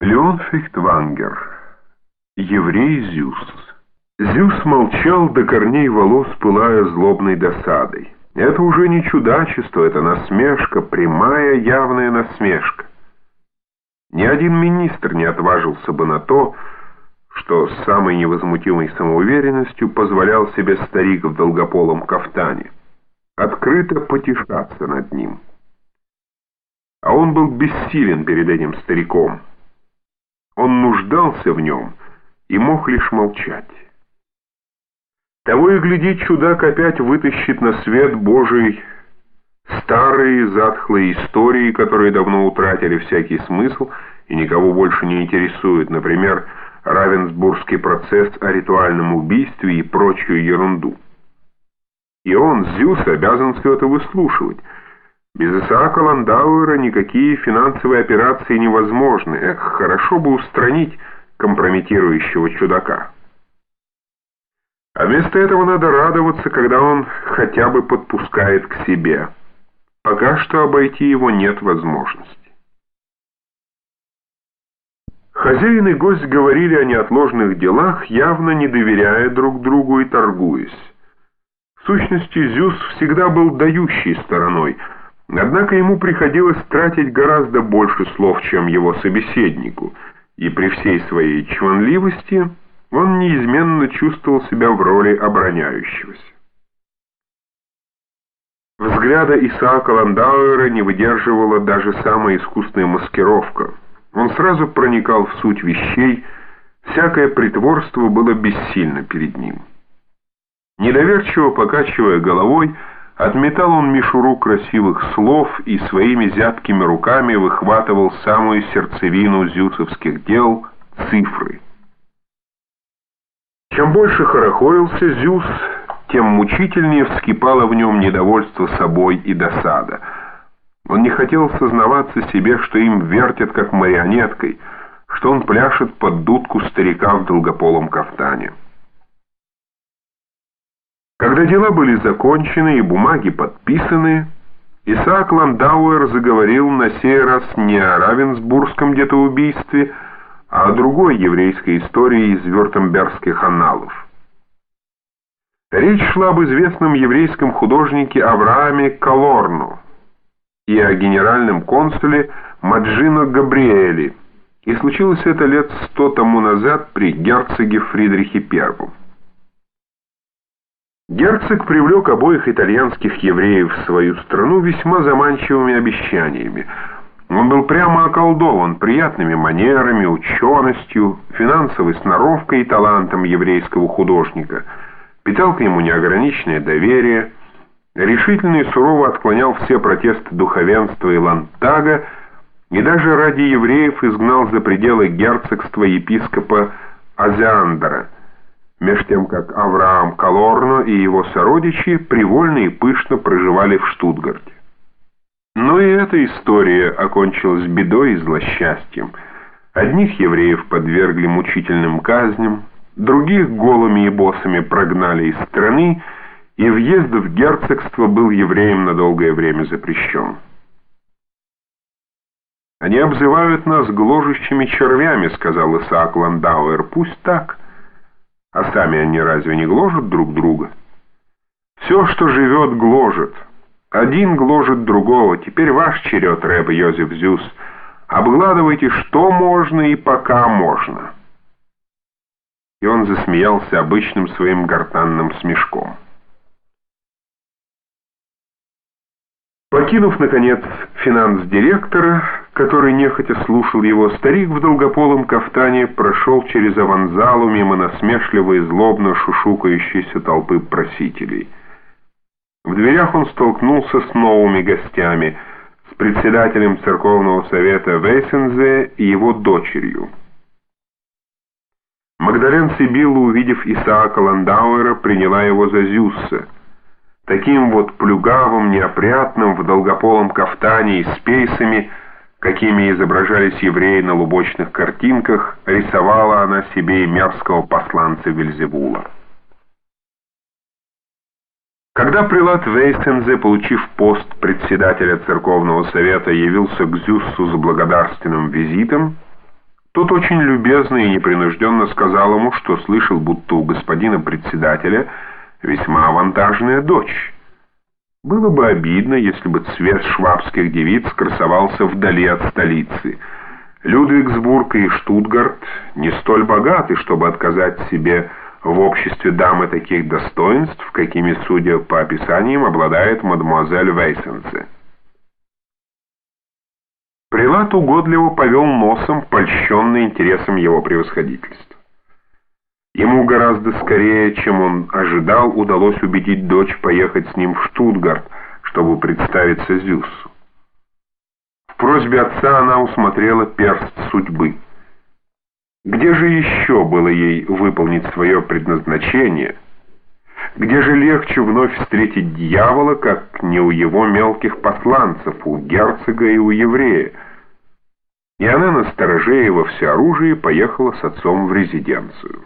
Леон Фейхтвангер. Еврей Зюс. Зюс молчал до корней волос, пылая злобной досадой. Это уже не чудачество, это насмешка, прямая явная насмешка. Ни один министр не отважился бы на то, что с самой невозмутимой самоуверенностью позволял себе старик в долгополом кафтане. Открыто потешаться над ним. А он был бессилен перед этим стариком. Он нуждался в нем и мог лишь молчать. Того и гляди, чудак опять вытащит на свет Божий старые затхлые истории, которые давно утратили всякий смысл и никого больше не интересуют, например, Равенсбургский процесс о ритуальном убийстве и прочую ерунду. И он, Зюс, обязан все это выслушивать. Без Исаака Ландауэра никакие финансовые операции невозможны. Эх, хорошо бы устранить компрометирующего чудака. А вместо этого надо радоваться, когда он хотя бы подпускает к себе. Пока что обойти его нет возможности. Хозяин и гость говорили о неотложных делах, явно не доверяя друг другу и торгуясь. В сущности, Зюс всегда был дающей стороной, однако ему приходилось тратить гораздо больше слов, чем его собеседнику, и при всей своей чванливости он неизменно чувствовал себя в роли обороняющегося. Взгляда Исаака Ландауэра не выдерживала даже самая искусная маскировка. Он сразу проникал в суть вещей, всякое притворство было бессильно перед ним. Недоверчиво покачивая головой, отметал он мишуру красивых слов и своими зябкими руками выхватывал самую сердцевину зюсовских дел — цифры. Чем больше хорохорился Зюс, тем мучительнее вскипало в нем недовольство собой и досада. Он не хотел сознаваться себе, что им вертят как марионеткой, что он пляшет под дудку старика в долгополом кафтане. Когда дела были закончены и бумаги подписаны, Исаак Ландауэр заговорил на сей раз не о Равенсбургском где-то убийстве, а о другой еврейской истории из вюртембергских анналов. Речь шла об известном еврейском художнике Аврааме Калорну и о генеральном консуле Маджино Габриэли, и случилось это лет сто тому назад при герцоге Фридрихе I. Герцог привлек обоих итальянских евреев в свою страну весьма заманчивыми обещаниями. Он был прямо околдован приятными манерами, ученостью, финансовой сноровкой и талантом еврейского художника, питал к нему неограниченное доверие, решительно и сурово отклонял все протесты духовенства и лантага и даже ради евреев изгнал за пределы герцогства епископа Азиандра – меж тем как Авраам Калорно и его сородичи привольно и пышно проживали в Штутгарте. Но и эта история окончилась бедой и злосчастьем. Одних евреев подвергли мучительным казням, других голыми и босами прогнали из страны, и въезд в герцогство был евреям на долгое время запрещен. «Они обзывают нас гложущими червями», — сказал Исаак Ландауэр. «Пусть так». А сами они разве не гложат друг друга? Все, что живет, гложет. Один гложет другого. Теперь ваш черед, рэб Йозеф Зюс. Обгладывайте, что можно и пока можно. И он засмеялся обычным своим гортанным смешком. Покинув, наконец, финанс-директора, который нехотя слушал его, старик в долгополом кафтане прошел через аванзалу мимо насмешливой и злобно шушукающейся толпы просителей. В дверях он столкнулся с новыми гостями, с председателем церковного совета Вейсензе и его дочерью. Магдален Сибилла, увидев Исаака Ландауэра, приняла его за Зюсса. Таким вот плюгавым, неопрятным, в долгополом кафтане и с пейсами – какими изображались евреи на лубочных картинках, рисовала она себе и мерзкого посланца Вильзевула. Когда прилад Вейсензе, получив пост председателя церковного совета, явился к Зюссу с благодарственным визитом, Тот очень любезно и непринужденно сказал ему, что слышал, будто у господина председателя весьма авантажная дочь. Было бы обидно, если бы цвет швабских девиц красовался вдали от столицы. Людвигсбург и Штутгарт не столь богаты, чтобы отказать себе в обществе дамы таких достоинств, какими, судя по описаниям, обладает мадемуазель Вейсенце. Прилат угодливо повел носом, польщенный интересом его превосходительства. Ему гораздо скорее, чем он ожидал, удалось убедить дочь поехать с ним в Штутгарт, чтобы представиться Зюсу. В просьбе отца она усмотрела перст судьбы. Где же еще было ей выполнить свое предназначение? Где же легче вновь встретить дьявола, как не у его мелких посланцев, у герцога и у еврея? И она на стороже и во всеоружии поехала с отцом в резиденцию.